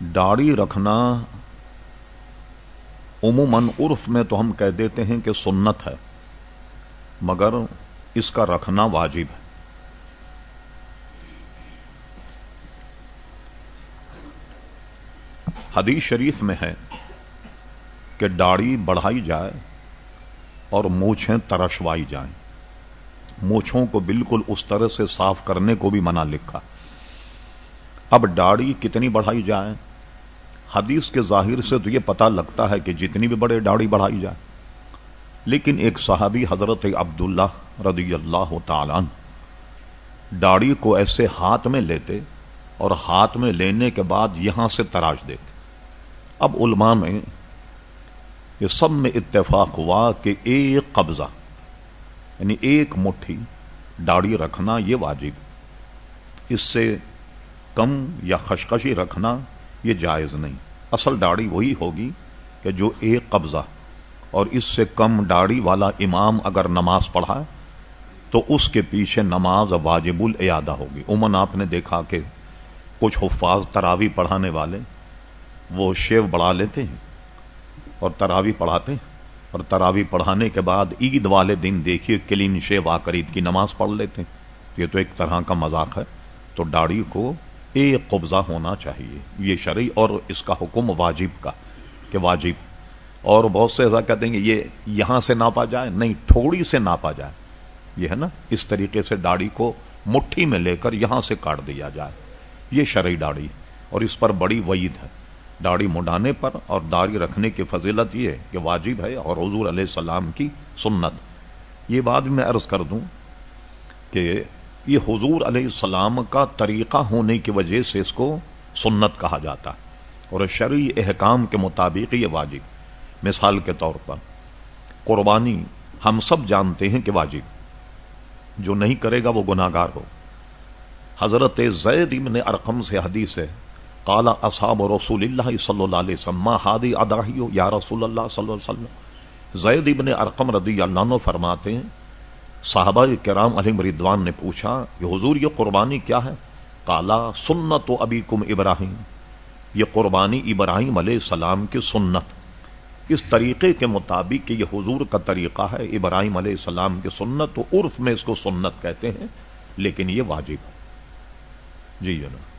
داڑھی رکھنا عموماً عرف میں تو ہم کہہ دیتے ہیں کہ سنت ہے، مگر اس کا رکھنا واجب ہے۔ حدیث شریف میں ہے کہ داڑھی بڑھائی جائے اور موچھیں ترشوائی جائیں۔ موچھوں کو بالکل اس طرح سے صاف کرنے کو بھی منع لکھا۔ اب داڑھی کتنی بڑھائی جائے حدیث کے ظاہر سے تو یہ پتا لگتا ہے کہ جتنی بھی بڑے داڑھی بڑھائی جائے۔ لیکن ایک صحابی حضرت عبداللہ رضی اللہ تعالی داڑھی کو ایسے ہاتھ میں لیتے اور ہاتھ میں لینے کے بعد یہاں سے تراش دیتے۔ اب علماء میں یہ سب میں اتفاق ہوا کہ ایک قبضہ یعنی ایک مٹھی داڑھی رکھنا یہ واجب، اس سے کم یا خشخشی رکھنا یہ جائز نہیں۔ اصل داڑھی وہی ہوگی کہ جو ایک قبضہ اور اس سے کم داڑھی والا امام اگر نماز پڑھا تو اس کے پیچھے نماز واجب الادا ہوگی۔ عموماً آپ نے دیکھا کہ کچھ حفاظ تراوی پڑھانے والے وہ شیو بڑھا لیتے ہیں اور تراوی پڑھاتے ہیں اور تراوی پڑھانے کے بعد عید والے دن دیکھیے کلین شیو آ کر عید کی نماز پڑھ لیتے ہیں۔ یہ تو ایک طرح کا مذاق ہے۔ تو داڑھی کو ایک قبضہ ہونا چاہیے، یہ شرعی اور اس کا حکم واجب کا، کہ واجب۔ اور بہت سے ایسا کہتے ہیں کہ یہ یہاں سے ناپا جائے، نہیں، تھوڑی سے ناپا جائے۔ یہ ہے نا، اس طریقے سے داڑھی کو مٹھی میں لے کر یہاں سے کاٹ دیا جائے۔ یہ شرعی داڑھی، اور اس پر بڑی وعید ہے۔ داڑھی مڈانے پر اور داڑھی رکھنے کی فضیلت یہ ہے کہ واجب ہے اور حضور علیہ السلام کی سنت۔ یہ بات میں عرض کر دوں کہ یہ حضور علیہ السلام کا طریقہ ہونے کی وجہ سے اس کو سنت کہا جاتا ہے اور شرعی احکام کے مطابق یہ واجب۔ مثال کے طور پر، قربانی ہم سب جانتے ہیں کہ واجب۔ جو نہیں کرے گا وہ گناگار ہو۔ حضرت زید ابن ارقم سے حدیث ہے کالا اصاب رسول اللہ صلی اللہ علیہ وسلم ہادی اداہی یا رسول اللہ صلی اللہ علیہ وسلم؟ زید ابن ارقم رضی اللہ عنہ فرماتے ہیں صحابہ کرام علی مریدوان نے پوچھا کہ حضور، یہ قربانی کیا ہے؟ کالا سنت و ابی کم ابراہیم. یہ قربانی ابراہیم علیہ السلام کی سنت۔ اس طریقے کے مطابق کہ یہ حضور کا طریقہ ہے، ابراہیم علیہ السلام کی سنت، تو عرف میں اس کو سنت کہتے ہیں، لیکن یہ واجب ہے۔ جی جناب۔